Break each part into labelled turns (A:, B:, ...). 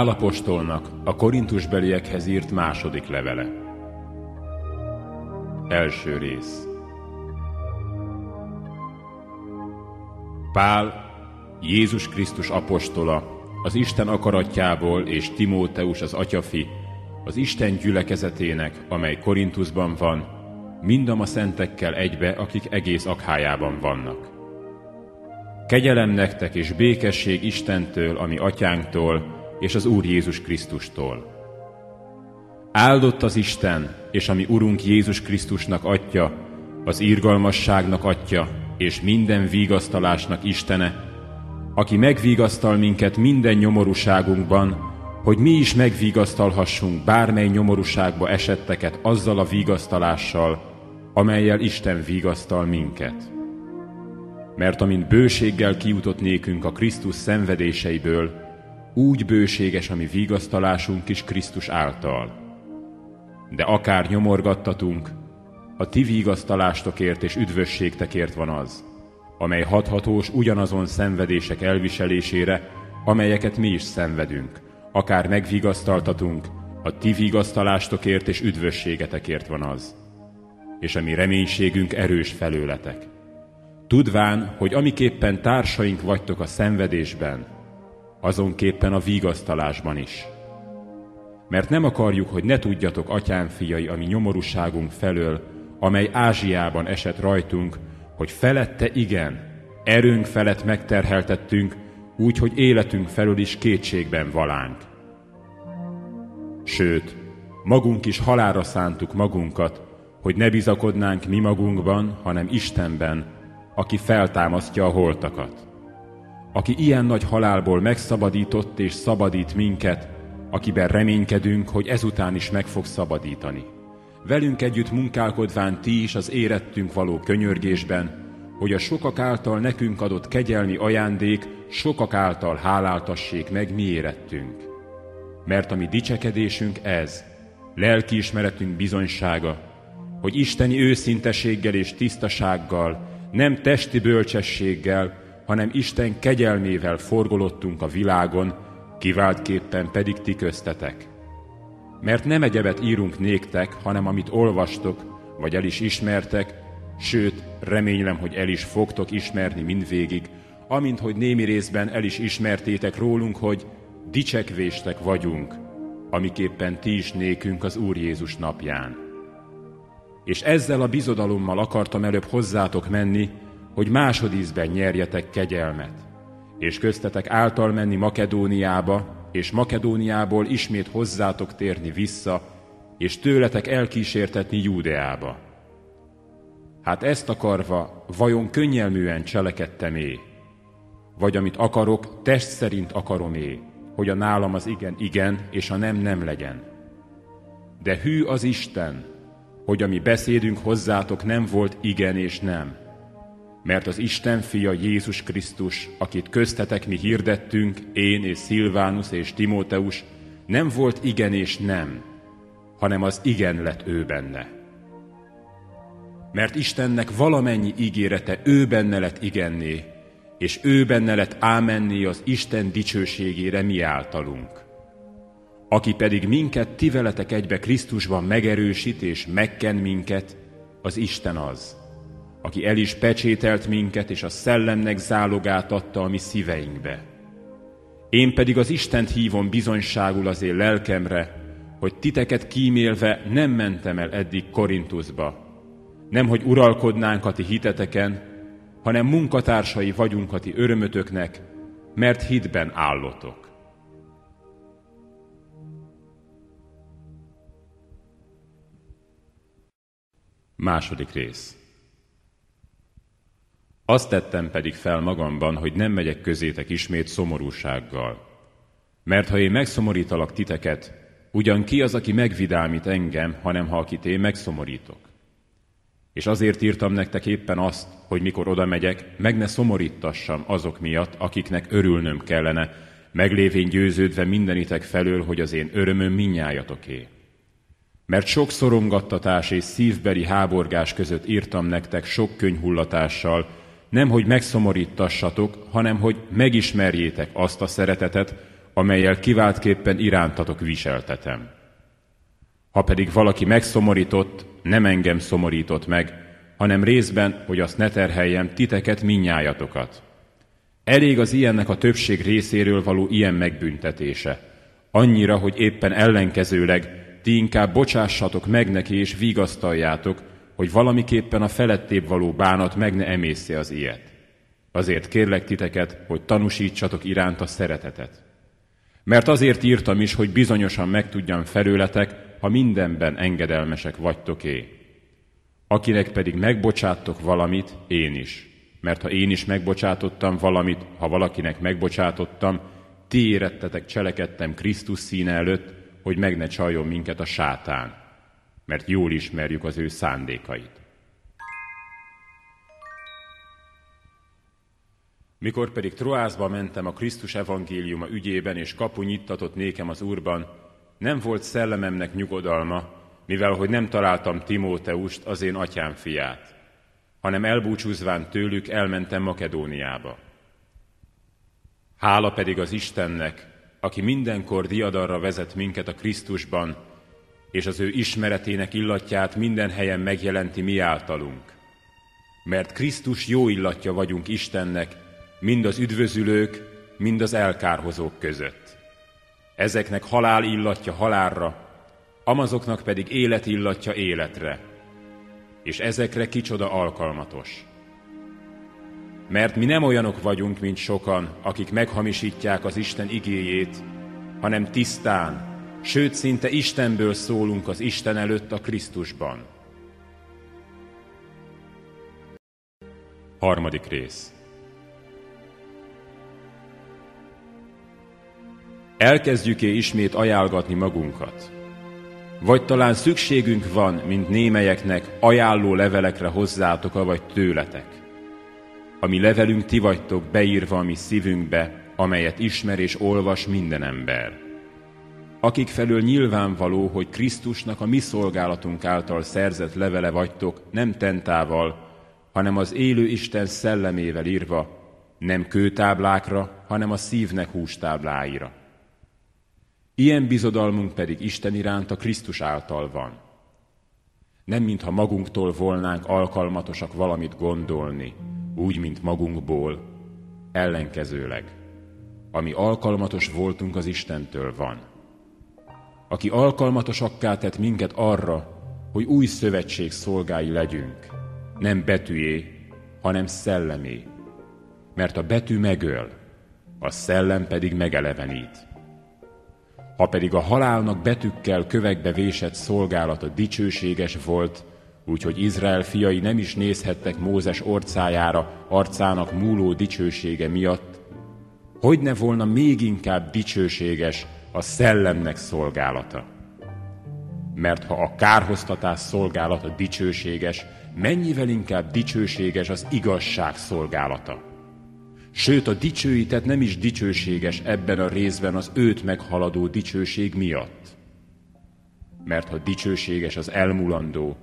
A: Pálapostolnak a korintusbeliekhez írt második levele. Első rész Pál, Jézus Krisztus apostola, az Isten akaratjából és Timóteus az atyafi, az Isten gyülekezetének, amely Korintusban van, mindam a szentekkel egybe, akik egész akhájában vannak. Kegyelem nektek és békesség Istentől, ami atyánktól, és az Úr Jézus Krisztustól. Áldott az Isten, és ami Urunk Jézus Krisztusnak atya, az írgalmasságnak atya, és minden vigasztalásnak Istene, aki megvigasztal minket minden nyomorúságunkban, hogy mi is megvigasztalhassunk bármely nyomorúságba esetteket azzal a vigasztalással, amelyel Isten vigasztal minket. Mert amint bőséggel kijutott nékünk a Krisztus szenvedéseiből, úgy bőséges a mi vigasztalásunk is Krisztus által. De akár nyomorgattatunk, a ti vigasztalástakért és üdvösségtekért van az, amely hathatós ugyanazon szenvedések elviselésére, amelyeket mi is szenvedünk, akár megvigasztaltatunk, a ti vigasztalástakért és üdvösségetekért van az, és a mi reménységünk erős felőletek. Tudván, hogy amiképpen társaink vagytok a szenvedésben, azonképpen a vigasztalásban is. Mert nem akarjuk, hogy ne tudjatok, atyám fiai, ami nyomorúságunk felől, amely Ázsiában esett rajtunk, hogy felette igen, erőnk felett megterheltettünk, úgy, hogy életünk felől is kétségben valánk. Sőt, magunk is halára szántuk magunkat, hogy ne bizakodnánk mi magunkban, hanem Istenben, aki feltámasztja a holtakat aki ilyen nagy halálból megszabadított és szabadít minket, akiben reménykedünk, hogy ezután is meg fog szabadítani. Velünk együtt munkálkodván ti is az érettünk való könyörgésben, hogy a sokak által nekünk adott kegyelmi ajándék sokak által háláltassék meg mi érettünk. Mert a mi dicsekedésünk ez, lelkiismeretünk bizonysága, hogy isteni őszinteséggel és tisztasággal, nem testi bölcsességgel, hanem Isten kegyelmével forgolottunk a világon, kiváltképpen pedig ti köztetek. Mert nem egyebet írunk néktek, hanem amit olvastok, vagy el is ismertek, sőt, remélem, hogy el is fogtok ismerni mindvégig, amint hogy némi részben el is ismertétek rólunk, hogy dicsekvéstek vagyunk, amiképpen ti is nékünk az Úr Jézus napján. És ezzel a bizodalommal akartam előbb hozzátok menni, hogy másodízben nyerjetek kegyelmet, és köztetek által menni Makedóniába, és Makedóniából ismét hozzátok térni vissza, és tőletek elkísértetni Júdeába. Hát ezt akarva, vajon könnyelműen cselekedtem é? Vagy amit akarok, test szerint akarom é, hogy a nálam az igen igen, és a nem nem legyen. De hű az Isten, hogy ami beszédünk hozzátok nem volt igen és nem, mert az Isten fia Jézus Krisztus, akit köztetek mi hirdettünk, én és Szilvánus és Timóteus, nem volt igen és nem, hanem az igen lett ő benne. Mert Istennek valamennyi ígérete ő benne lett igenné, és ő benne lett ámenné az Isten dicsőségére mi általunk. Aki pedig minket ti veletek egybe Krisztusban megerősít és megken minket, az Isten az, aki el is pecsételt minket, és a szellemnek zálogát adta a mi szíveinkbe. Én pedig az Istent hívom bizonyságul az én lelkemre, hogy titeket kímélve nem mentem el eddig Korintusba. Nem, hogy uralkodnánk a ti hiteteken, hanem munkatársai vagyunk a ti örömötöknek, mert hitben állotok. Második rész azt tettem pedig fel magamban, hogy nem megyek közétek ismét szomorúsággal. Mert ha én megszomorítalak titeket, ugyan ki az, aki megvidámít engem, hanem ha akit én megszomorítok. És azért írtam nektek éppen azt, hogy mikor oda megyek, meg ne szomorítassam azok miatt, akiknek örülnöm kellene, meglévén győződve mindenitek felől, hogy az én örömöm minnyájatoké. Mert sok szorongattatás és szívbeli háborgás között írtam nektek sok könyhullatással, nem hogy megszomorítassatok, hanem hogy megismerjétek azt a szeretetet, amelyel kiváltképpen irántatok viseltetem. Ha pedig valaki megszomorított, nem engem szomorított meg, hanem részben, hogy azt ne terheljem titeket minnyájatokat. Elég az ilyennek a többség részéről való ilyen megbüntetése, annyira, hogy éppen ellenkezőleg ti inkább bocsássatok meg neki és vigasztaljátok, hogy valamiképpen a felettébb való bánat meg ne emészje az ilyet. Azért kérlek titeket, hogy tanúsítsatok iránt a szeretetet. Mert azért írtam is, hogy bizonyosan megtudjam felőletek, ha mindenben engedelmesek vagytok-é. Akinek pedig megbocsáttok valamit, én is. Mert ha én is megbocsátottam valamit, ha valakinek megbocsátottam, ti érettetek cselekedtem Krisztus színe előtt, hogy meg ne csaljon minket a sátán, mert jól ismerjük az ő szándékait. Mikor pedig Troászba mentem a Krisztus evangéliuma ügyében, és kapu nyittatott nékem az Úrban, nem volt szellememnek nyugodalma, mivel hogy nem találtam Timóteust, az én atyám fiát, hanem elbúcsúzván tőlük elmentem Makedóniába. Hála pedig az Istennek, aki mindenkor diadarra vezet minket a Krisztusban, és az ő ismeretének illatját minden helyen megjelenti mi általunk. Mert Krisztus jó illatja vagyunk Istennek, mind az üdvözülők, mind az elkárhozók között. Ezeknek halál illatja halálra, amazoknak pedig élet illatja életre, és ezekre kicsoda alkalmatos. Mert mi nem olyanok vagyunk, mint sokan, akik meghamisítják az Isten igéjét, hanem tisztán, sőt szinte Istenből szólunk az Isten előtt a Krisztusban. Harmadik rész Elkezdjük-e ismét ajánlgatni magunkat? Vagy talán szükségünk van, mint némelyeknek, ajánló levelekre hozzátok, vagy tőletek? Ami levelünk ti vagytok beírva a mi szívünkbe, amelyet ismer és olvas minden ember. Akik felől nyilvánvaló, hogy Krisztusnak a mi szolgálatunk által szerzett levele vagytok, nem tentával, hanem az élő Isten szellemével írva, nem kőtáblákra, hanem a szívnek hústábláira. Ilyen bizodalmunk pedig Isten iránt a Krisztus által van. Nem mintha magunktól volnánk alkalmatosak valamit gondolni, úgy, mint magunkból, ellenkezőleg. Ami alkalmatos voltunk az Istentől van. Aki alkalmatosakká tett minket arra, hogy új szövetség szolgái legyünk, nem betűjé, hanem szellemé. Mert a betű megöl, a szellem pedig megelevenít. Ha pedig a halálnak betűkkel kövekbe vésett szolgálata dicsőséges volt, úgyhogy Izrael fiai nem is nézhettek Mózes orcájára arcának múló dicsősége miatt, hogy ne volna még inkább dicsőséges a szellemnek szolgálata. Mert ha a kárhoztatás szolgálata dicsőséges, mennyivel inkább dicsőséges az igazság szolgálata. Sőt, a dicsőítet nem is dicsőséges ebben a részben az őt meghaladó dicsőség miatt. Mert ha dicsőséges az elmulandó,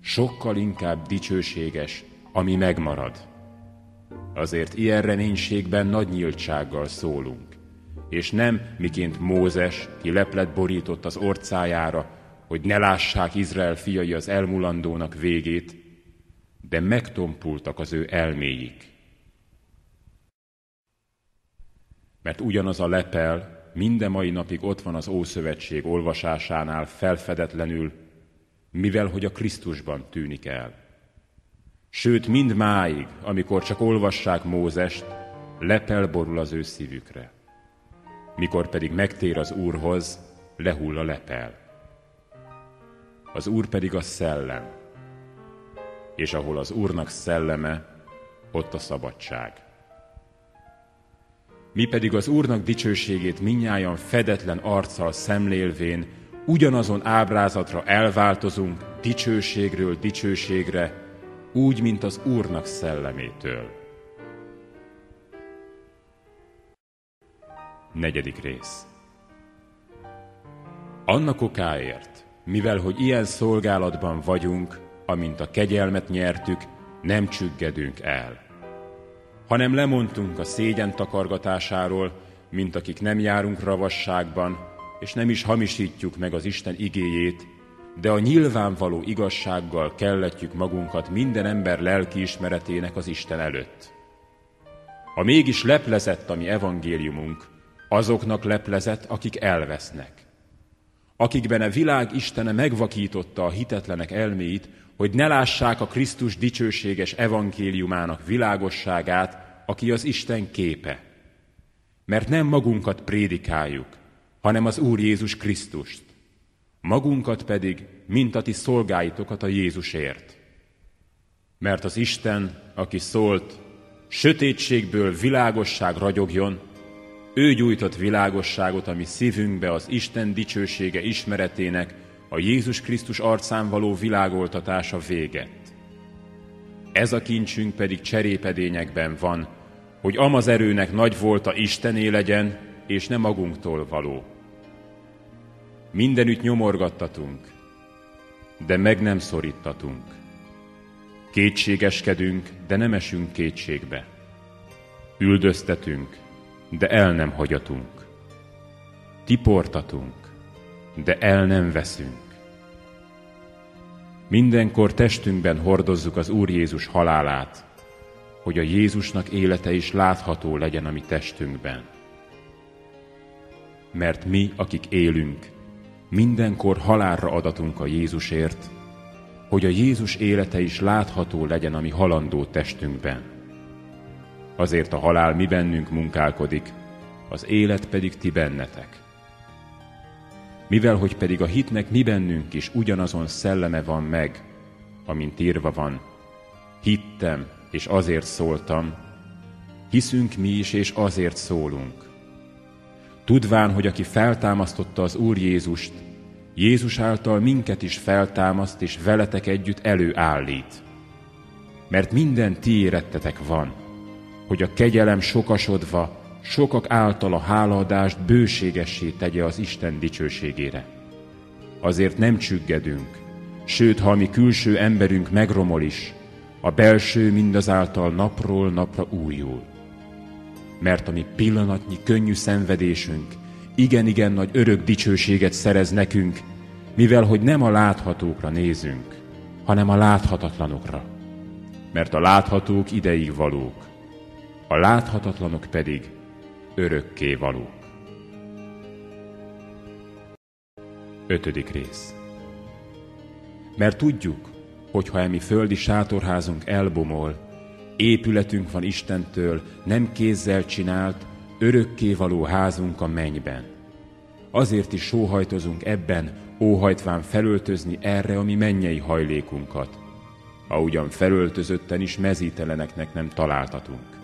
A: sokkal inkább dicsőséges, ami megmarad. Azért ilyen reménységben nagy nyíltsággal szólunk, és nem miként Mózes, ki leplet borított az orcájára, hogy ne lássák Izrael fiai az elmulandónak végét, de megtompultak az ő elméik. Mert ugyanaz a lepel minden mai napig ott van az Ószövetség olvasásánál felfedetlenül, mivel hogy a Krisztusban tűnik el. Sőt, mind máig, amikor csak olvassák Mózest, lepel borul az ő szívükre. Mikor pedig megtér az Úrhoz, lehull a lepel. Az Úr pedig a szellem, és ahol az Úrnak szelleme, ott a szabadság. Mi pedig az Úrnak dicsőségét minnyáján fedetlen arccal szemlélvén, ugyanazon ábrázatra elváltozunk dicsőségről dicsőségre, úgy, mint az Úrnak szellemétől. Negyedik rész Annak okáért, mivel hogy ilyen szolgálatban vagyunk, amint a kegyelmet nyertük, nem csüggedünk el, hanem lemondtunk a szégyen takargatásáról, mint akik nem járunk ravasságban, és nem is hamisítjuk meg az Isten igéjét, de a nyilvánvaló igazsággal kelletjük magunkat minden ember lelkiismeretének az Isten előtt. Ha mégis leplezett a mi evangéliumunk, azoknak leplezett, akik elvesznek. Akikben a világ Istene megvakította a hitetlenek elméit, hogy ne lássák a Krisztus dicsőséges evangéliumának világosságát, aki az Isten képe. Mert nem magunkat prédikáljuk, hanem az Úr Jézus Krisztust. Magunkat pedig, mint a ti szolgáitokat a Jézusért. Mert az Isten, aki szólt, sötétségből világosság ragyogjon, ő gyújtott világosságot, ami szívünkbe az Isten dicsősége ismeretének, a Jézus Krisztus arcán való világoltatása véget. Ez a kincsünk pedig cserépedényekben van, hogy amaz erőnek nagy volt a Istené legyen, és nem magunktól való. Mindenütt nyomorgattatunk, de meg nem szorítatunk. Kétségeskedünk, de nem esünk kétségbe. Üldöztetünk, de el nem hagyatunk. Tiportatunk, de el nem veszünk. Mindenkor testünkben hordozzuk az Úr Jézus halálát, hogy a Jézusnak élete is látható legyen a mi testünkben. Mert mi, akik élünk, mindenkor halálra adatunk a Jézusért, hogy a Jézus élete is látható legyen a mi halandó testünkben. Azért a halál mi bennünk munkálkodik, az élet pedig ti bennetek. Mivel hogy pedig a hitnek mi bennünk is ugyanazon szelleme van meg, amint írva van, hittem, és azért szóltam, hiszünk mi is, és azért szólunk. Tudván, hogy aki feltámasztotta az Úr Jézust, Jézus által minket is feltámaszt, és veletek együtt előállít. Mert minden ti érettetek van, hogy a kegyelem sokasodva, sokak által a hálaadást bőségessé tegye az Isten dicsőségére. Azért nem csüggedünk, sőt, ha a mi külső emberünk megromol is, a belső mindazáltal napról napra újul. Mert a mi pillanatnyi könnyű szenvedésünk igen-igen nagy örök dicsőséget szerez nekünk, mivel hogy nem a láthatókra nézünk, hanem a láthatatlanokra. Mert a láthatók ideig valók, a láthatatlanok pedig örökké valók. Ötödik rész Mert tudjuk, hogy ha emi földi sátorházunk elbomol, épületünk van Istentől, nem kézzel csinált, örökké való házunk a mennyben. Azért is sóhajtozunk ebben, óhajtván felöltözni erre a mi mennyei hajlékunkat, ahogyan felöltözötten is mezíteleneknek nem találtatunk.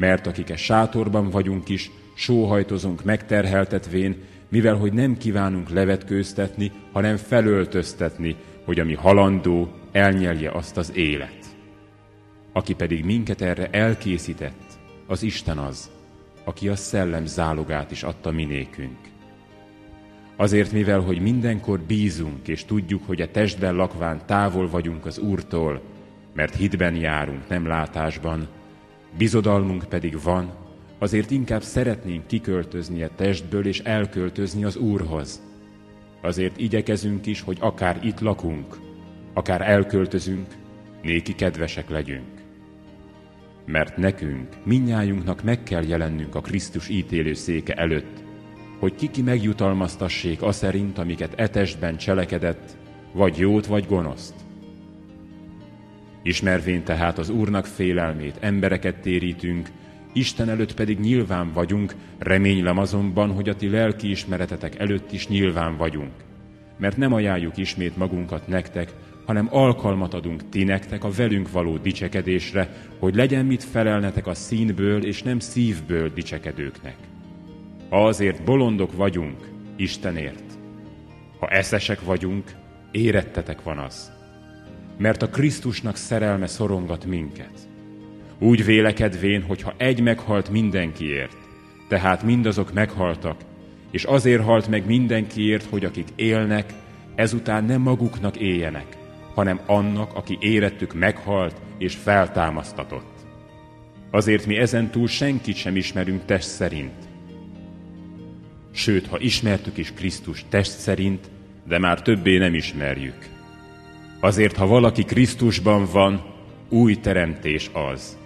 A: Mert akik e sátorban vagyunk is, sóhajtozunk megterheltetvén, mivel hogy nem kívánunk levetkőztetni, hanem felöltöztetni, hogy ami halandó, elnyelje azt az élet. Aki pedig minket erre elkészített, az Isten az, aki a szellem zálogát is adta minékünk. Azért, mivel, hogy mindenkor bízunk, és tudjuk, hogy a testben lakván távol vagyunk az Úrtól, mert hitben járunk, nem látásban, bizodalmunk pedig van, azért inkább szeretnénk kiköltözni a testből és elköltözni az Úrhoz. Azért igyekezünk is, hogy akár itt lakunk, akár elköltözünk, néki kedvesek legyünk. Mert nekünk, minnyájunknak meg kell jelennünk a Krisztus ítélő széke előtt, hogy kiki megjutalmaztassék szerint, amiket etestben cselekedett, vagy jót, vagy gonoszt. Ismervén tehát az Úrnak félelmét, embereket térítünk, Isten előtt pedig nyilván vagyunk, reménylem azonban, hogy a ti lelki ismeretetek előtt is nyilván vagyunk. Mert nem ajánljuk ismét magunkat nektek, hanem alkalmat adunk ti nektek a velünk való dicsekedésre, hogy legyen mit felelnetek a színből és nem szívből dicsekedőknek. Ha azért bolondok vagyunk, Istenért. Ha eszesek vagyunk, érettetek van az. Mert a Krisztusnak szerelme szorongat minket. Úgy vélekedvén, hogy ha egy meghalt mindenkiért, tehát mindazok meghaltak, és azért halt meg mindenkiért, hogy akik élnek, ezután nem maguknak éljenek, hanem annak, aki érettük meghalt és feltámasztatott. Azért mi ezen túl senkit sem ismerünk test szerint, Sőt, ha ismertük is Krisztus test szerint, de már többé nem ismerjük. Azért, ha valaki Krisztusban van, új teremtés az.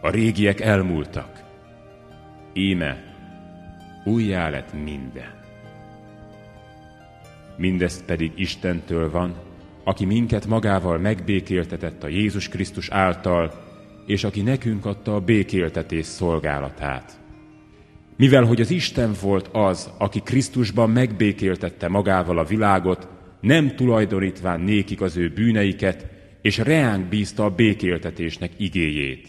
A: A régiek elmúltak. Íme, újjá lett minden. Mindezt pedig Istentől van, aki minket magával megbékéltetett a Jézus Krisztus által, és aki nekünk adta a békéltetés szolgálatát. Mivel hogy az Isten volt az, aki Krisztusban megbékéltette magával a világot, nem tulajdonítván nékik az ő bűneiket, és reánk bízta a békéltetésnek igéjét.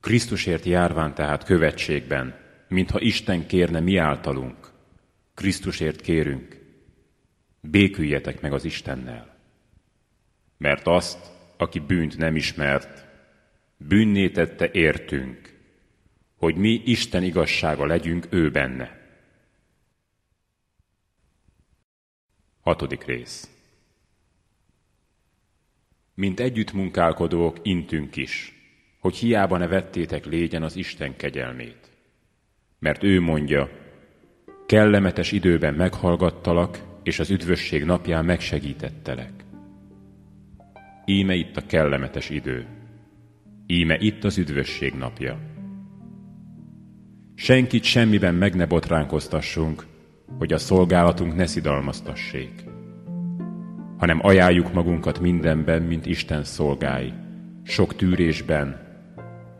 A: Krisztusért járván tehát követségben, mintha Isten kérne mi általunk. Krisztusért kérünk, béküljetek meg az Istennel. Mert azt, aki bűnt nem ismert, bűnné tette értünk, hogy mi Isten igazsága legyünk ő benne. Hatodik rész Mint együtt munkálkodók intünk is, hogy hiába ne vettétek légyen az Isten kegyelmét. Mert ő mondja, kellemetes időben meghallgattalak, és az üdvösség napján megsegítettelek. Íme itt a kellemetes idő. Íme itt az üdvösség napja. Senkit semmiben meg ne botránkoztassunk, hogy a szolgálatunk ne szidalmaztassék, hanem ajánljuk magunkat mindenben, mint Isten szolgái, sok tűrésben,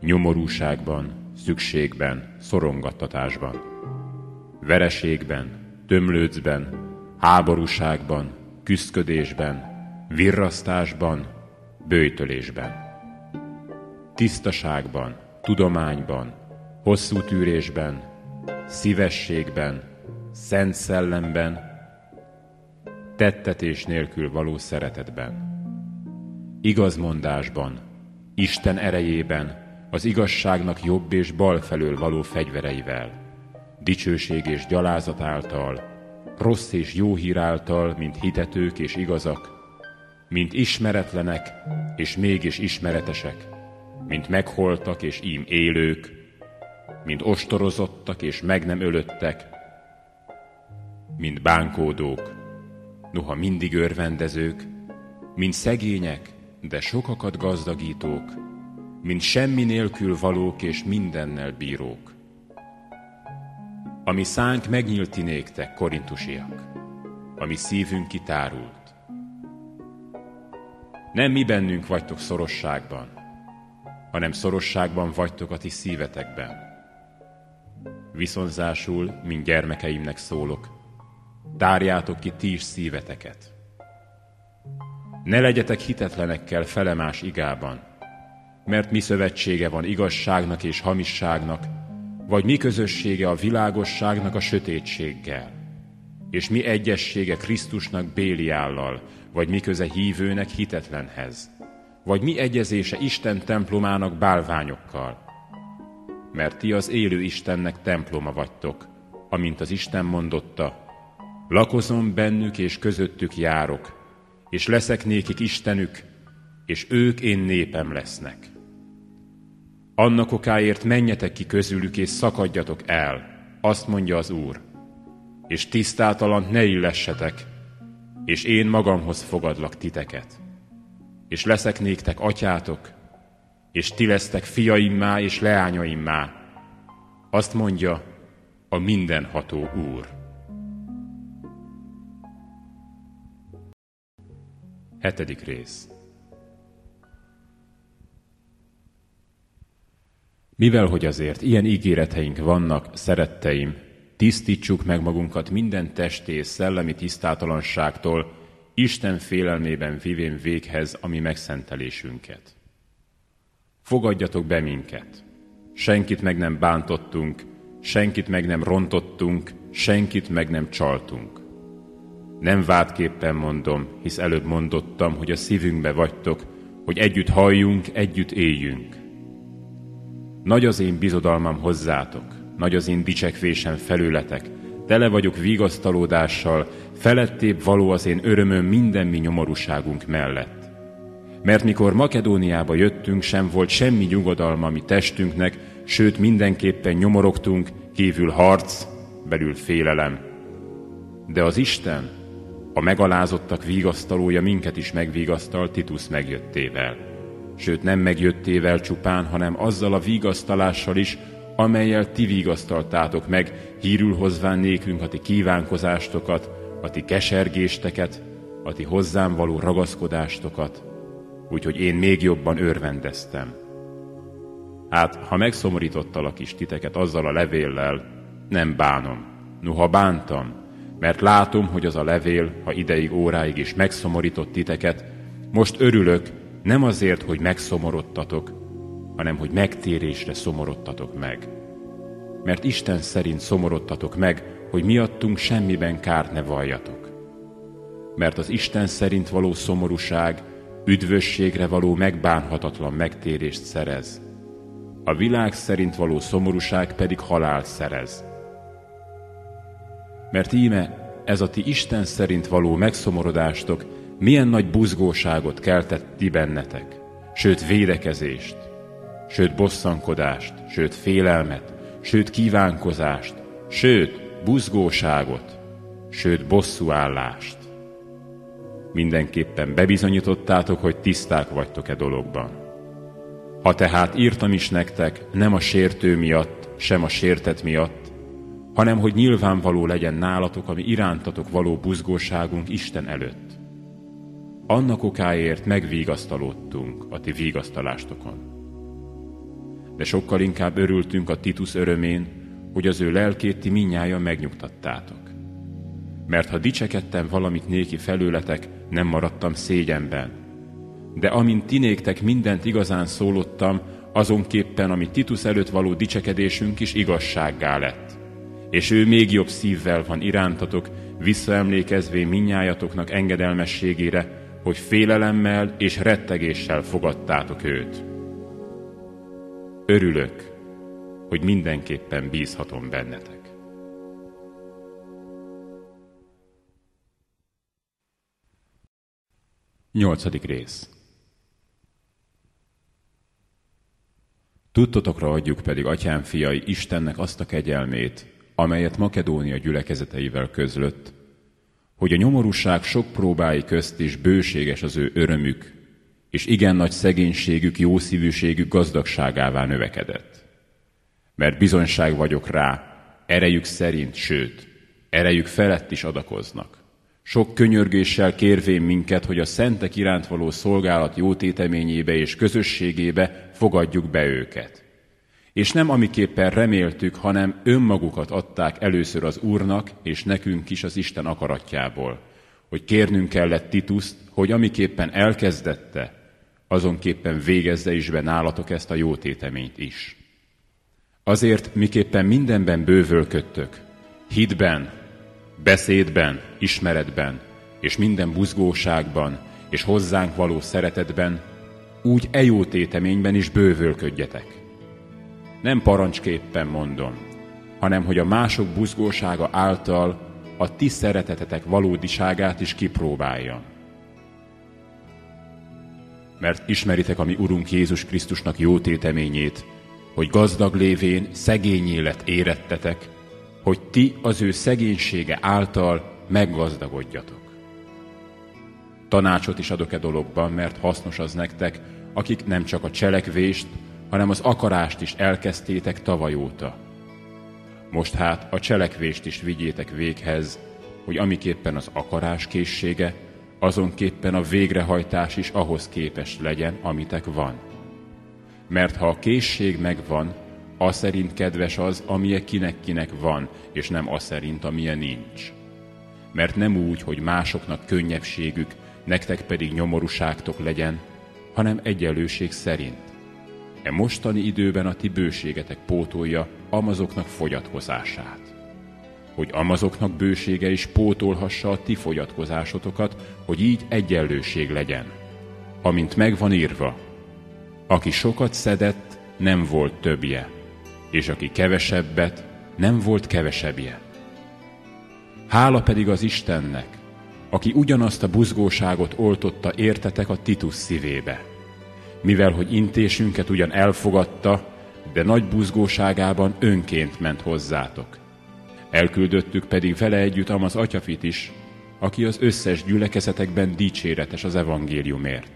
A: nyomorúságban, szükségben, szorongattatásban, vereségben, tömlőcben, háborúságban, küszködésben, virrasztásban, bőjtölésben, tisztaságban, tudományban, hosszú tűrésben, szívességben, szent szellemben, tettetés nélkül való szeretetben, igazmondásban, Isten erejében, az igazságnak jobb és bal felől való fegyvereivel, dicsőség és gyalázat által, rossz és jó hír által, mint hitetők és igazak, mint ismeretlenek és mégis ismeretesek, mint megholtak és ím élők, mint ostorozottak és meg nem ölöttek, mint bánkódók, noha mindig örvendezők, mint szegények, de sokakat gazdagítók, mint semmi nélkül valók és mindennel bírók. Ami szánk megnyílti néktek, korintusiak, ami szívünk kitárult. Nem mi bennünk vagytok szorosságban, hanem szorosságban vagytok a ti szívetekben. Viszonzásul, mint gyermekeimnek szólok, tárjátok ki ti is szíveteket. Ne legyetek hitetlenekkel felemás igában, mert mi szövetsége van igazságnak és hamisságnak, vagy mi közössége a világosságnak a sötétséggel, és mi egyessége Krisztusnak Béliállal, vagy mi köze hívőnek hitetlenhez, vagy mi egyezése Isten templomának bálványokkal, mert ti az élő Istennek temploma vagytok, amint az Isten mondotta, lakozom bennük és közöttük járok, és leszek nékik Istenük, és ők én népem lesznek. Annak okáért menjetek ki közülük, és szakadjatok el, azt mondja az Úr, és tisztátalant ne illessetek, és én magamhoz fogadlak titeket, és leszek néktek atyátok, és ti lesztek fiaimmá és leányaimmá, azt mondja a mindenható Úr. Hetedik rész Mivel hogy azért ilyen ígéreteink vannak, szeretteim, tisztítsuk meg magunkat minden testi és szellemi tisztátalanságtól, Isten félelmében vivén véghez a mi megszentelésünket. Fogadjatok be minket. Senkit meg nem bántottunk, senkit meg nem rontottunk, senkit meg nem csaltunk. Nem vádképpen mondom, hisz előbb mondottam, hogy a szívünkbe vagytok, hogy együtt halljunk, együtt éljünk. Nagy az én bizodalmam hozzátok, nagy az én dicsekvésem felületek, tele vagyok vigasztalódással, felettébb való az én örömöm minden mi nyomorúságunk mellett. Mert mikor Makedóniába jöttünk, sem volt semmi nyugodalma mi testünknek, sőt mindenképpen nyomorogtunk, kívül harc, belül félelem. De az Isten, a megalázottak vigasztalója minket is megvigasztal Titus megjöttével. Sőt, nem megjöttével csupán, hanem azzal a vigasztalással is, amelyel ti vigasztaltátok meg, hírül hozván nékünk a ti kívánkozástokat, a ti kesergésteket, a ti hozzám való ragaszkodástokat, úgyhogy én még jobban örvendeztem. Hát, ha megszomorítottalak is titeket azzal a levéllel, nem bánom. Noha bántam, mert látom, hogy az a levél, ha ideig, óráig is megszomorított titeket, most örülök, nem azért, hogy megszomorodtatok, hanem hogy megtérésre szomorodtatok meg. Mert Isten szerint szomorodtatok meg, hogy miattunk semmiben kárt ne valljatok. Mert az Isten szerint való szomorúság üdvösségre való megbánhatatlan megtérést szerez. A világ szerint való szomorúság pedig halál szerez. Mert íme ez a ti Isten szerint való megszomorodástok milyen nagy buzgóságot keltett ti bennetek, sőt védekezést, sőt bosszankodást, sőt félelmet, sőt kívánkozást, sőt buzgóságot, sőt bosszúállást. Mindenképpen bebizonyítottátok, hogy tiszták vagytok e dologban. Ha tehát írtam is nektek, nem a sértő miatt, sem a sértet miatt, hanem hogy nyilvánvaló legyen nálatok, ami irántatok való buzgóságunk Isten előtt. Annak okáért megvigasztalódtunk a ti vigasztalástakon. De sokkal inkább örültünk a Titus örömén, hogy az ő lelkét ti minnyáján megnyugtattátok. Mert ha dicsekedtem valamit néki felőletek, nem maradtam szégyenben. De amint tinéktek mindent igazán szólottam, azonképpen, ami Titus előtt való dicsekedésünk is igazsággá lett. És ő még jobb szívvel van irántatok, visszaemlékezvén minnyájatoknak engedelmességére, hogy félelemmel és rettegéssel fogadtátok őt. Örülök, hogy mindenképpen bízhatom bennetek. Nyolcadik rész Tudtotokra adjuk pedig, atyám fiai, Istennek azt a kegyelmét, amelyet Makedónia gyülekezeteivel közlött, hogy a nyomorúság sok próbái közt is bőséges az ő örömük, és igen nagy szegénységük, jószívűségük gazdagságává növekedett. Mert bizonyság vagyok rá, erejük szerint, sőt, erejük felett is adakoznak. Sok könyörgéssel kérvén minket, hogy a szentek iránt való szolgálat jótéteményébe és közösségébe fogadjuk be őket. És nem amiképpen reméltük, hanem önmagukat adták először az Úrnak, és nekünk is az Isten akaratjából, hogy kérnünk kellett Tituszt, hogy amiképpen elkezdette, azonképpen végezze is be nálatok ezt a jótéteményt is. Azért, miképpen mindenben bővölködtök, hitben, beszédben, ismeretben, és minden buzgóságban, és hozzánk való szeretetben, úgy e jó téteményben is bővölködjetek. Nem parancsképpen mondom, hanem hogy a mások buzgósága által a ti szeretetetek valódiságát is kipróbáljam. Mert ismeritek a mi Urunk Jézus Krisztusnak jó téteményét, hogy gazdag lévén szegény élet érettetek, hogy ti az ő szegénysége által meggazdagodjatok. Tanácsot is adok e dologban, mert hasznos az nektek, akik nem csak a cselekvést, hanem az akarást is elkezdtétek tavaly óta. Most hát a cselekvést is vigyétek véghez, hogy amiképpen az akarás készsége, azonképpen a végrehajtás is ahhoz képes legyen, amitek van. Mert ha a készség megvan, az szerint kedves az, amilyen kinek-kinek van, és nem az szerint, amilyen nincs. Mert nem úgy, hogy másoknak könnyebbségük, nektek pedig nyomorúságtok legyen, hanem egyenlőség szerint. E mostani időben a ti bőségetek pótolja amazoknak fogyatkozását. Hogy amazoknak bősége is pótolhassa a ti fogyatkozásotokat, hogy így egyenlőség legyen. Amint megvan írva, aki sokat szedett, nem volt többje és aki kevesebbet, nem volt kevesebbje. Hála pedig az Istennek, aki ugyanazt a buzgóságot oltotta értetek a Titus szívébe. Mivel, hogy intésünket ugyan elfogadta, de nagy buzgóságában önként ment hozzátok. Elküldöttük pedig vele együtt Amaz atyafit is, aki az összes gyülekezetekben dicséretes az evangéliumért.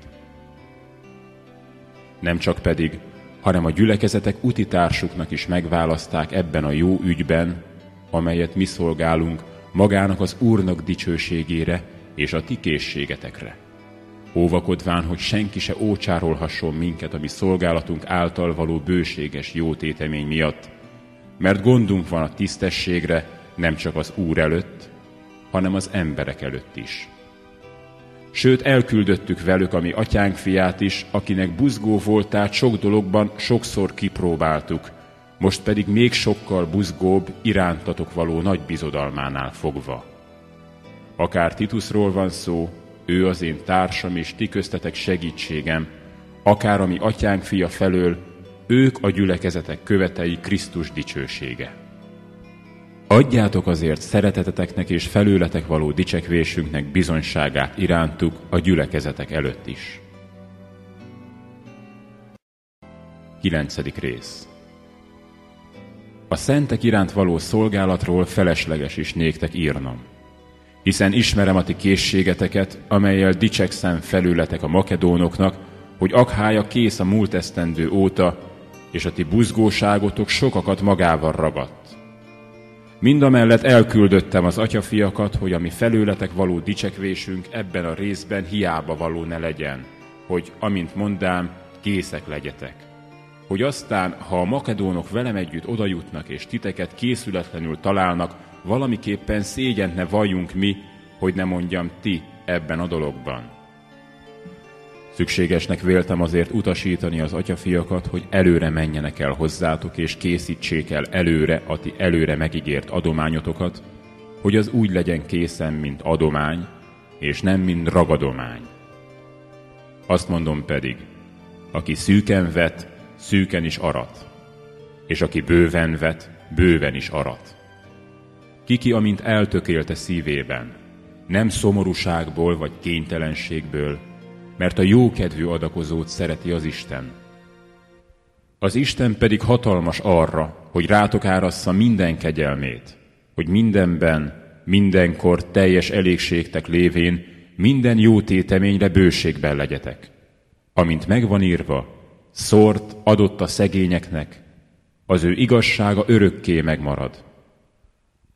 A: Nem csak pedig, hanem a gyülekezetek utitársuknak is megválaszták ebben a jó ügyben, amelyet mi szolgálunk magának az Úrnak dicsőségére és a ti készségetekre. Óvakodván, hogy senki se ócsárolhasson minket a mi szolgálatunk által való bőséges jótétemény miatt, mert gondunk van a tisztességre nem csak az Úr előtt, hanem az emberek előtt is. Sőt, elküldöttük velük a mi atyánk fiát is, akinek buzgó voltát sok dologban sokszor kipróbáltuk, most pedig még sokkal buzgóbb irántatok való nagy bizodalmánál fogva. Akár Titusról van szó, ő az én társam és ti köztetek segítségem, akár a mi atyánk fia felől, ők a gyülekezetek követei Krisztus dicsősége. Adjátok azért szereteteteknek és felőletek való dicsekvésünknek bizonyságát irántuk a gyülekezetek előtt is. 9. rész A szentek iránt való szolgálatról felesleges is néktek írnom. Hiszen ismerem a ti készségeteket, amelyel dicsekszem felületek a makedónoknak, hogy akhája kész a múlt esztendő óta, és a ti buzgóságotok sokakat magával ragadt Mindamellett elküldöttem az atyafiakat, hogy ami felőletek való dicsekvésünk ebben a részben hiába való ne legyen, hogy, amint mondám, készek legyetek. Hogy aztán, ha a makedónok velem együtt odajutnak és titeket készületlenül találnak, valamiképpen szégyent ne valljunk mi, hogy ne mondjam ti ebben a dologban. Szükségesnek véltem azért utasítani az atyafiakat, hogy előre menjenek el hozzátok, és készítsék el előre a ti előre megígért adományotokat, hogy az úgy legyen készen, mint adomány, és nem mint ragadomány. Azt mondom pedig, aki szűken vet, szűken is arat, és aki bőven vet, bőven is arat. Kiki, amint eltökélte szívében, nem szomorúságból vagy kénytelenségből, mert a jókedvű adakozót szereti az Isten. Az Isten pedig hatalmas arra, hogy rátok árassza minden kegyelmét, hogy mindenben, mindenkor teljes elégségtek lévén minden jó téteményre bőségben legyetek. Amint megvan írva, szort adott a szegényeknek, az ő igazsága örökké megmarad.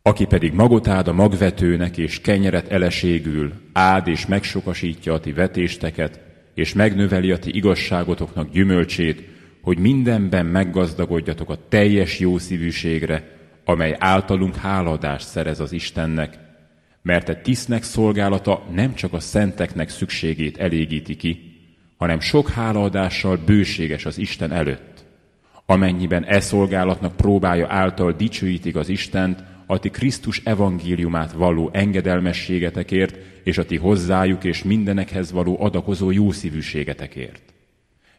A: Aki pedig magot áld a magvetőnek, és kenyeret eleségül, áld és megsokasítja a ti vetésteket, és megnöveli a ti igazságotoknak gyümölcsét, hogy mindenben meggazdagodjatok a teljes jószívűségre, amely általunk háladást szerez az Istennek, mert a tisznek szolgálata nem csak a szenteknek szükségét elégíti ki, hanem sok hálaadással bőséges az Isten előtt. Amennyiben e szolgálatnak próbája által dicsőítik az Istent, a ti Krisztus evangéliumát való engedelmességetekért, és a ti hozzájuk és mindenekhez való adakozó jószívűségetekért.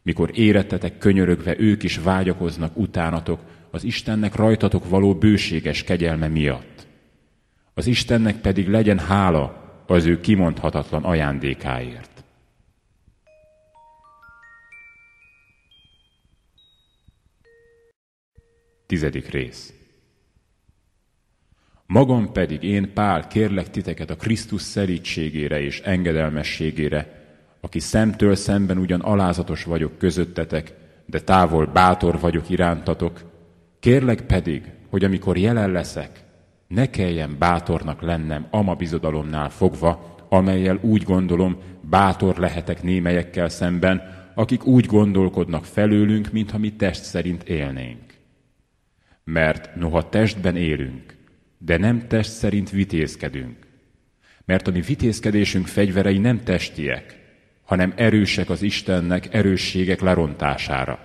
A: Mikor érettetek könyörögve, ők is vágyakoznak utánatok, az Istennek rajtatok való bőséges kegyelme miatt. Az Istennek pedig legyen hála az ő kimondhatatlan ajándékáért. Tizedik rész Magam pedig én, Pál, kérlek titeket a Krisztus szerítségére és engedelmességére, aki szemtől szemben ugyan alázatos vagyok közöttetek, de távol bátor vagyok irántatok, kérlek pedig, hogy amikor jelen leszek, ne kelljen bátornak lennem ama bizodalomnál fogva, amelyel úgy gondolom, bátor lehetek némelyekkel szemben, akik úgy gondolkodnak felőlünk, mintha mi test szerint élnénk. Mert noha testben élünk, de nem test szerint vitézkedünk. Mert a mi vitézkedésünk fegyverei nem testiek, hanem erősek az Istennek erősségek lerontására.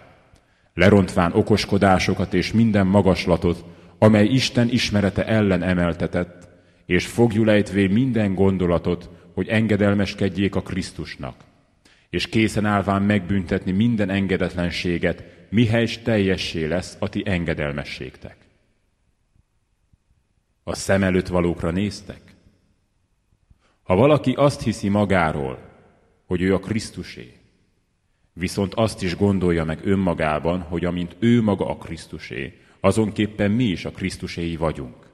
A: Lerontván okoskodásokat és minden magaslatot, amely Isten ismerete ellen emeltetett, és fogjulejtvé minden gondolatot, hogy engedelmeskedjék a Krisztusnak, és készen állván megbüntetni minden engedetlenséget, mihelyes teljessé lesz a ti engedelmességtek. A szem előtt valókra néztek? Ha valaki azt hiszi magáról, hogy ő a Krisztusé, Viszont azt is gondolja meg önmagában, hogy amint ő maga a Krisztusé, azonképpen mi is a Krisztuséi vagyunk.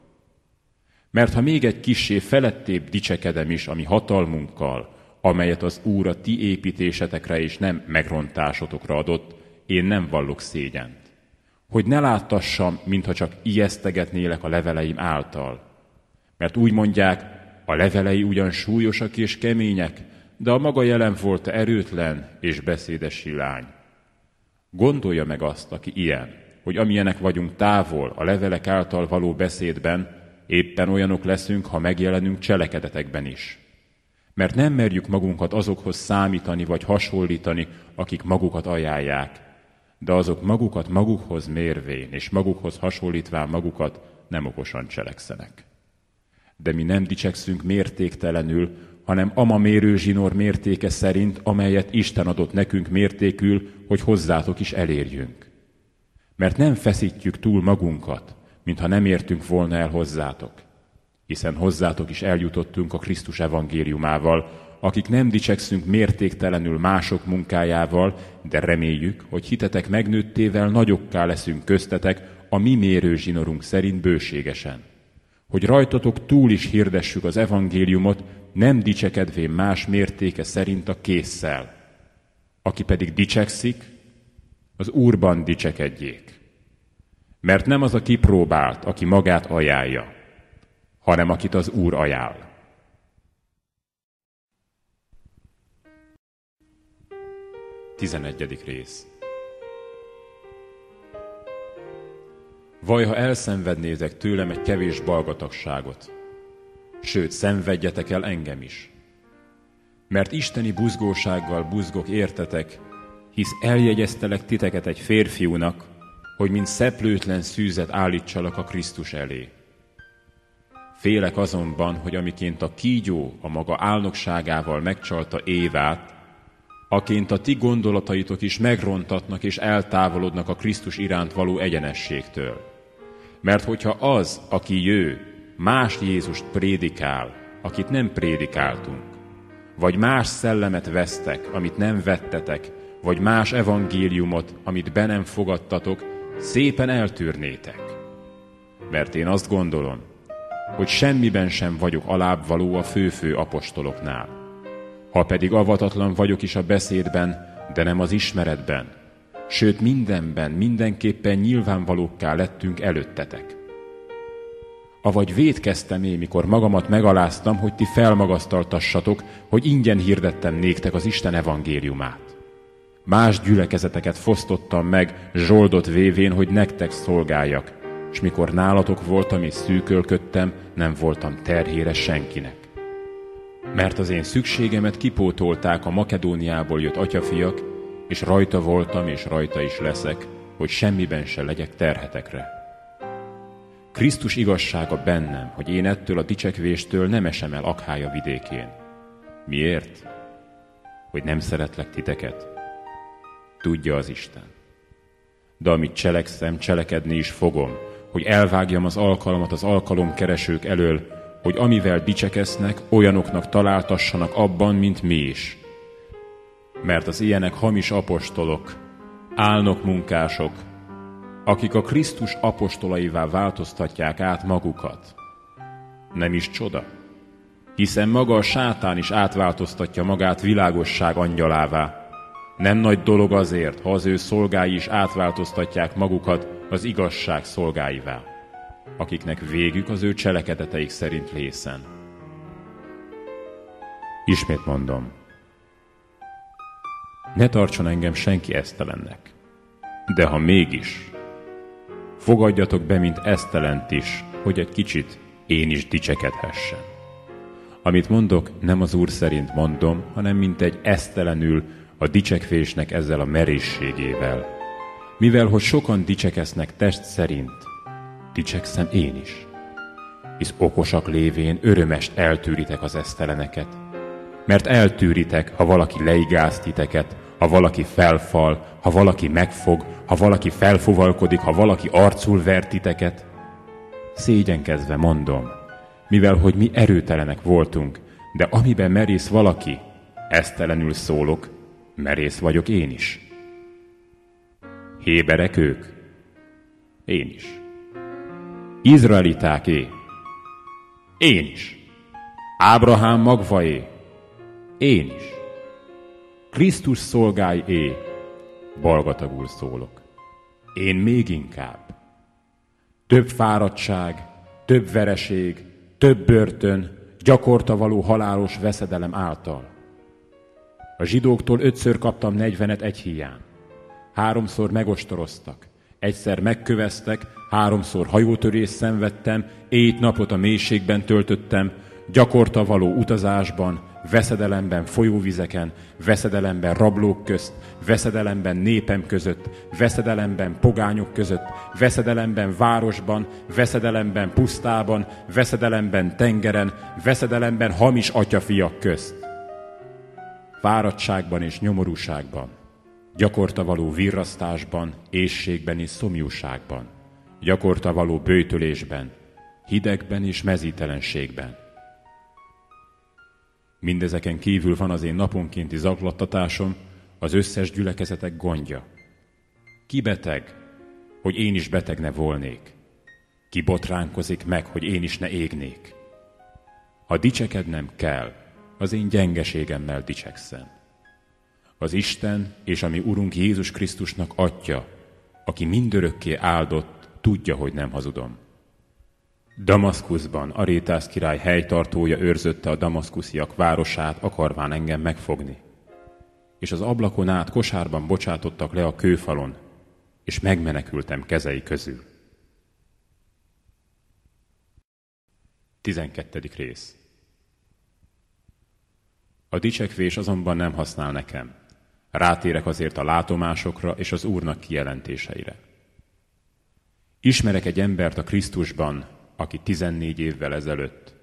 A: Mert ha még egy kissé felettébb dicsekedem is, ami hatalmunkkal, amelyet az Úr a ti építésetekre és nem megrontásotokra adott, én nem vallok szégyent. Hogy ne láttassam, mintha csak ijesztegetnélek a leveleim által. Mert úgy mondják, a levelei ugyan súlyosak és kemények, de a maga jelen volt erőtlen és beszédes lány. Gondolja meg azt, aki ilyen, hogy amilyenek vagyunk távol a levelek által való beszédben, éppen olyanok leszünk, ha megjelenünk cselekedetekben is. Mert nem merjük magunkat azokhoz számítani vagy hasonlítani, akik magukat ajánlják, de azok magukat magukhoz mérvén és magukhoz hasonlítván magukat nem okosan cselekszenek. De mi nem dicsekszünk mértéktelenül, hanem ama mérő mértéke szerint, amelyet Isten adott nekünk mértékül, hogy hozzátok is elérjünk. Mert nem feszítjük túl magunkat, mintha nem értünk volna el hozzátok, hiszen hozzátok is eljutottunk a Krisztus evangéliumával, akik nem dicsekszünk mértéktelenül mások munkájával, de reméljük, hogy hitetek megnőttével nagyokká leszünk köztetek a mi mérő zsinorunk szerint bőségesen. Hogy rajtatok túl is hirdessük az evangéliumot, nem dicsekedvén más mértéke szerint a késszel. Aki pedig dicsekszik, az Úrban dicsekedjék. Mert nem az a kipróbált, aki magát ajánlja, hanem akit az Úr ajánl. Tizenegyedik rész Vaj, ha elszenvednétek tőlem egy kevés balgatagságot, sőt, szenvedjetek el engem is. Mert isteni buzgósággal buzgok értetek, hisz eljegyeztelek titeket egy férfiúnak, hogy mint szeplőtlen szűzet állítsalak a Krisztus elé. Félek azonban, hogy amiként a kígyó a maga álnokságával megcsalta Évát, aként a ti gondolataitok is megrontatnak és eltávolodnak a Krisztus iránt való egyenességtől. Mert hogyha az, aki jő, más Jézust prédikál, akit nem prédikáltunk, vagy más szellemet vesztek, amit nem vettetek, vagy más evangéliumot, amit be nem fogadtatok, szépen eltűrnétek. Mert én azt gondolom, hogy semmiben sem vagyok alább való a fő-fő apostoloknál. Ha pedig avatatlan vagyok is a beszédben, de nem az ismeretben, sőt mindenben, mindenképpen nyilvánvalókká lettünk előttetek. Avagy védkeztem én, mikor magamat megaláztam, hogy ti felmagasztaltassatok, hogy ingyen hirdettem néktek az Isten evangéliumát. Más gyülekezeteket fosztottam meg, zsoldot vévén, hogy nektek szolgáljak, és mikor nálatok voltam és szűkölködtem, nem voltam terhére senkinek. Mert az én szükségemet kipótolták a Makedóniából jött atyafiak, és rajta voltam és rajta is leszek, hogy semmiben se legyek terhetekre. Krisztus igazsága bennem, hogy én ettől a dicsekvéstől nem esem el Akhája vidékén. Miért? Hogy nem szeretlek titeket? Tudja az Isten. De amit cselekszem, cselekedni is fogom, hogy elvágjam az alkalmat az alkalomkeresők elől, hogy amivel dicsekesznek, olyanoknak találtassanak abban, mint mi is. Mert az ilyenek hamis apostolok, álnok munkások, akik a Krisztus apostolaivá változtatják át magukat. Nem is csoda, hiszen maga a sátán is átváltoztatja magát világosság angyalává. Nem nagy dolog azért, ha az ő szolgái is átváltoztatják magukat az igazság szolgáivá, akiknek végük az ő cselekedeteik szerint lészen. Ismét mondom, ne tartson engem senki esztelennek, de ha mégis, fogadjatok be, mint esztelent is, hogy egy kicsit én is dicsekedhessen. Amit mondok, nem az Úr szerint mondom, hanem mint egy esztelenül a dicsekvésnek ezzel a merészségével. Mivel, hogy sokan dicsekesznek test szerint, dicsekszem én is. Hisz okosak lévén örömest eltűritek az eszteleneket. Mert eltűritek, ha valaki leigáz titeket, ha valaki felfal, ha valaki megfog, ha valaki felfuvalkodik, ha valaki arcul vertiteket. Szégyenkezve mondom, mivel hogy mi erőtelenek voltunk, de amiben merész valaki, esztelenül szólok, Merész vagyok én is. Héberek ők? Én is. Izraelitáké? Én is. Ábrahám magvaé? Én is. Krisztus szolgái é, balgatagul szólok. Én még inkább. Több fáradtság, több vereség, több börtön, gyakorta való halálos veszedelem által. A zsidóktól ötször kaptam negyvenet egy hián. Háromszor megostoroztak, egyszer megköveztek, háromszor hajótörést szenvedtem, ét napot a mélységben töltöttem, gyakorta való utazásban, veszedelemben folyóvizeken, veszedelemben rablók közt, veszedelemben népem között, veszedelemben pogányok között, veszedelemben városban, veszedelemben pusztában, veszedelemben tengeren, veszedelemben hamis atyafiak közt. Fáradtságban és nyomorúságban, gyakorta való virrasztásban, éjségben és szomjúságban, gyakorta való bőtölésben, hidegben és mezítelenségben, Mindezeken kívül van az én naponkénti zaklattatásom, az összes gyülekezetek gondja. Ki beteg, hogy én is beteg ne volnék? Ki botránkozik meg, hogy én is ne égnék? Ha dicsekednem kell, az én gyengeségemmel dicsekszem. Az Isten és ami Urunk Jézus Krisztusnak atya, aki mindörökké áldott, tudja, hogy nem hazudom. Damaszkuszban Arétász király helytartója őrzötte a damaszkusziak városát, akarván engem megfogni. És az ablakon át kosárban bocsátottak le a kőfalon, és megmenekültem kezei közül. 12. rész A dicsekvés azonban nem használ nekem. Rátérek azért a látomásokra és az Úrnak kijelentéseire. Ismerek egy embert a Krisztusban, aki 14 évvel ezelőtt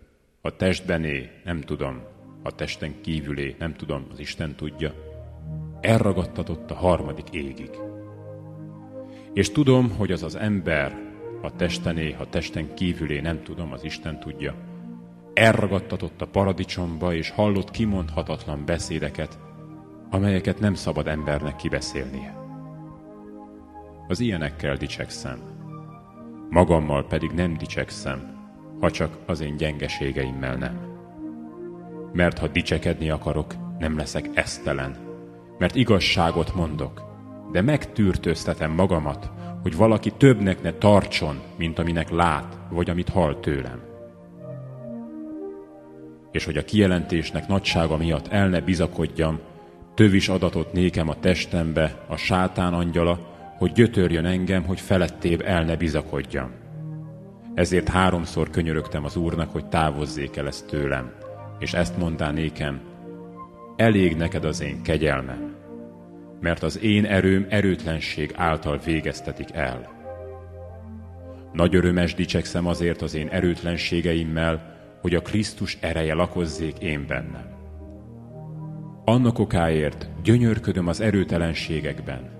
A: a testbené, nem tudom, a testen kívülé, nem tudom, az Isten tudja, elragadtatott a harmadik égig. És tudom, hogy az az ember a testené, a testen kívülé, nem tudom, az Isten tudja, elragadtatott a paradicsomba, és hallott kimondhatatlan beszédeket, amelyeket nem szabad embernek kibeszélnie. Az ilyenekkel dicsekszem, magammal pedig nem dicsekszem, ha csak az én gyengeségeimmel nem. Mert ha dicsekedni akarok, nem leszek esztelen, mert igazságot mondok, de megtűrtőztetem magamat, hogy valaki többnek ne tartson, mint aminek lát, vagy amit hall tőlem. És hogy a kijelentésnek nagysága miatt el ne bizakodjam, tövis adatot nékem a testembe a sátán angyala, hogy gyötörjön engem, hogy felettébb el ne bizakodjam. Ezért háromszor könyörögtem az Úrnak, hogy távozzék el ezt tőlem, és ezt mondta nékem, elég neked az én kegyelmem, mert az én erőm erőtlenség által végeztetik el. Nagy örömes dicsekszem azért az én erőtlenségeimmel, hogy a Krisztus ereje lakozzék én bennem. Annak okáért gyönyörködöm az erőtelenségekben,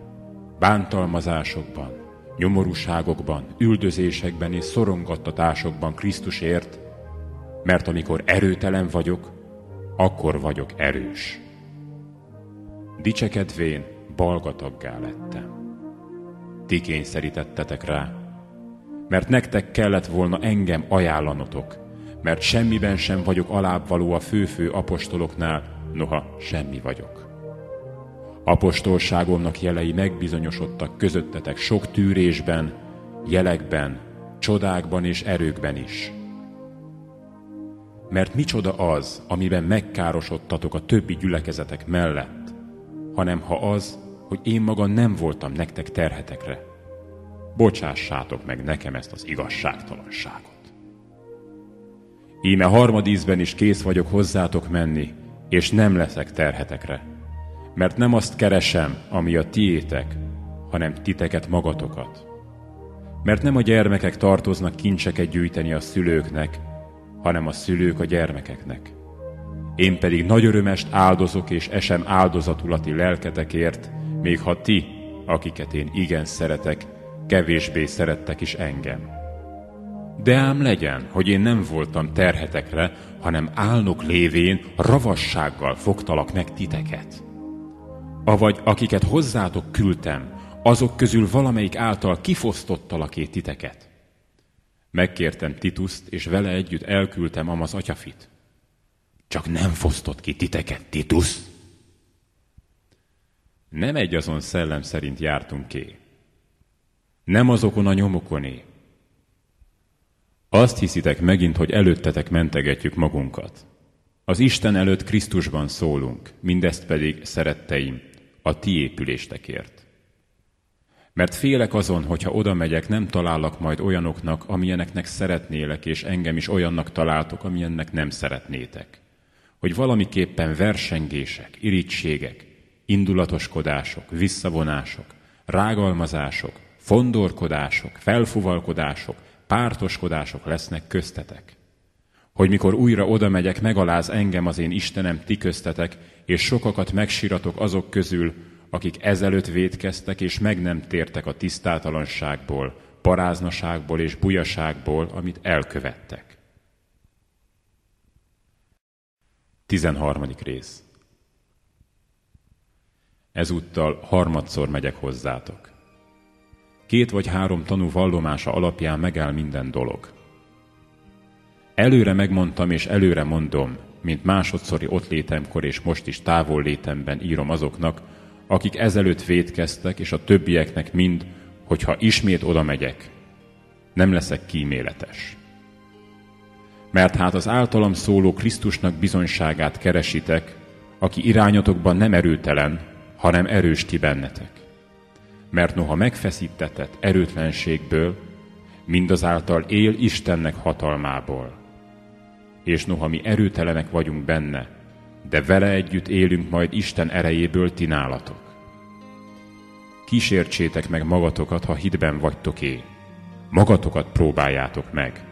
A: bántalmazásokban, nyomorúságokban, üldözésekben és szorongattatásokban Krisztusért, mert amikor erőtelen vagyok, akkor vagyok erős. Dicsekedvén balgataggá lettem. Ti kényszerítettetek rá, mert nektek kellett volna engem ajánlanotok, mert semmiben sem vagyok alábbvaló a fő-fő apostoloknál, noha semmi vagyok. Apostolságomnak jelei megbizonyosodtak közöttetek sok tűrésben, jelekben, csodákban és erőkben is. Mert micsoda az, amiben megkárosodtatok a többi gyülekezetek mellett, hanem ha az, hogy én maga nem voltam nektek terhetekre. Bocsássátok meg nekem ezt az igazságtalanságot. Íme harmadízben is kész vagyok hozzátok menni, és nem leszek terhetekre mert nem azt keresem, ami a tiétek, hanem titeket magatokat. Mert nem a gyermekek tartoznak kincseket gyűjteni a szülőknek, hanem a szülők a gyermekeknek. Én pedig nagy örömest áldozok és esem áldozatulati lelketekért, még ha ti, akiket én igen szeretek, kevésbé szerettek is engem. De ám legyen, hogy én nem voltam terhetekre, hanem álnok lévén ravassággal fogtalak meg titeket avagy akiket hozzátok küldtem, azok közül valamelyik által kifosztottalak titeket. Megkértem Tituszt, és vele együtt elküldtem Amaz atyafit. Csak nem fosztott ki titeket, Titus! Nem egy azon szellem szerint jártunk ki. Nem azokon a nyomokoné. Azt hiszitek megint, hogy előttetek mentegetjük magunkat. Az Isten előtt Krisztusban szólunk, mindezt pedig, szeretteim, a ti épüléstekért. Mert félek azon, hogyha oda megyek, nem találok majd olyanoknak, amilyeneknek szeretnélek, és engem is olyannak találtok, amilyennek nem szeretnétek. Hogy valamiképpen versengések, irítségek, indulatoskodások, visszavonások, rágalmazások, fondorkodások, felfuvalkodások, pártoskodások lesznek köztetek. Hogy mikor újra oda megyek, megaláz engem az én Istenem ti köztetek, és sokakat megsiratok azok közül, akik ezelőtt védkeztek, és meg nem tértek a tisztátalanságból, paráznaságból és bujaságból, amit elkövettek. 13. rész Ezúttal harmadszor megyek hozzátok. Két vagy három tanú vallomása alapján megáll minden dolog. Előre megmondtam és előre mondom, mint másodszori ott létemkor és most is távol létemben írom azoknak, akik ezelőtt védkeztek, és a többieknek mind, hogyha ismét oda megyek, nem leszek kíméletes. Mert hát az általam szóló Krisztusnak bizonyságát keresitek, aki irányotokban nem erőtelen, hanem erős ti bennetek. Mert noha megfeszítetett erőtlenségből, mindazáltal él Istennek hatalmából. És noha mi erőtelenek vagyunk benne, de vele együtt élünk majd Isten erejéből ti nálatok. Kísértsétek meg magatokat, ha hitben vagytok é. Magatokat próbáljátok meg.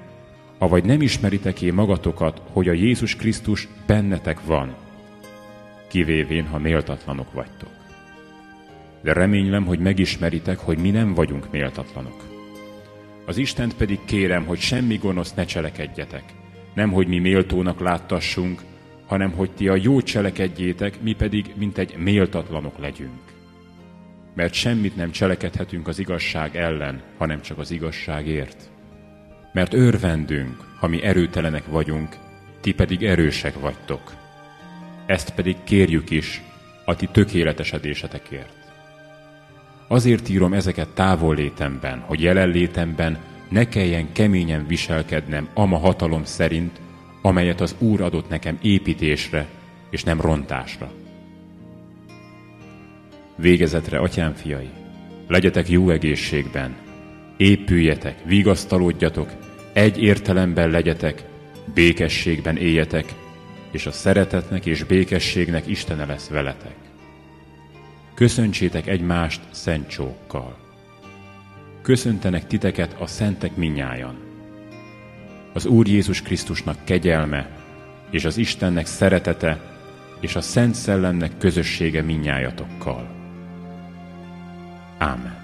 A: Avagy nem ismeritek é magatokat, hogy a Jézus Krisztus bennetek van, kivévén, ha méltatlanok vagytok. De reménylem, hogy megismeritek, hogy mi nem vagyunk méltatlanok. Az Istent pedig kérem, hogy semmi gonosz ne cselekedjetek, nem hogy mi méltónak láttassunk, hanem hogy ti a jó cselekedjétek, mi pedig mint egy méltatlanok legyünk. Mert semmit nem cselekedhetünk az igazság ellen, hanem csak az igazságért. Mert örvendünk, ha mi erőtelenek vagyunk, ti pedig erősek vagytok. Ezt pedig kérjük is a ti tökéletesedésetekért. Azért írom ezeket távol létemben, hogy jelenlétemben ne kelljen keményen viselkednem ama hatalom szerint, amelyet az Úr adott nekem építésre, és nem rontásra. Végezetre, atyám fiai, legyetek jó egészségben, épüljetek, vigasztalódjatok, egy értelemben legyetek, békességben éljetek, és a szeretetnek és békességnek Istene lesz veletek. Köszöntsétek egymást szent csókkal. Köszöntenek titeket a szentek minnyájan az Úr Jézus Krisztusnak kegyelme, és az Istennek szeretete, és a Szent Szellemnek közössége minnyájatokkal. Ámen.